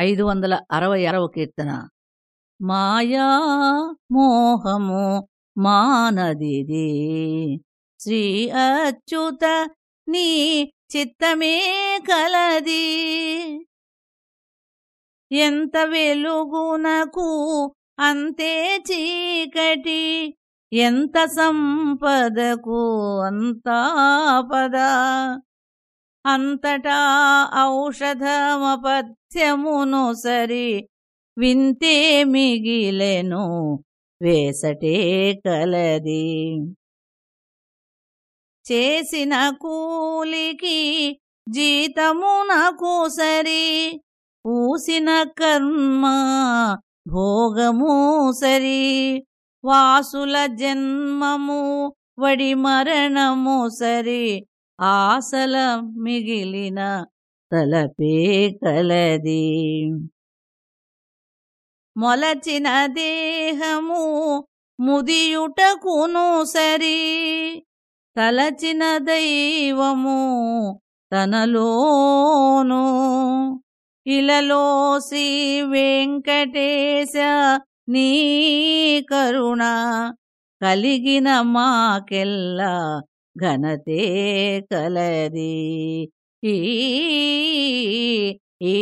ఐదు వందల అరవై అరవ కీర్తన. మాయా మోహము మానదిది. శ్రీ అచ్యుత నీ చిత్తమే కలది. ఎంత వెలుగునకు అంతే చీకటి ఎంత సంపదకు అంతా పద. అంతటా ఔషధమపథ్యమునుసరి వింతే మిగిలెను వేసటే కలది. చేసిన కూలికి జీతమునకు సరి పూసిన కర్మ భోగము సరి. వాసుల జన్మము వడి మరణము సరి ఆశల మిగిలిన తలపే కలది. మొలచిన దేహము ముదియుటకును సరి తలచిన దైవము తనలోను. ఇలలోసి వెంకటేశ నీ కరుణ కలిగిన మాకెల్లా ఘనతే కలది. ఈ ఈ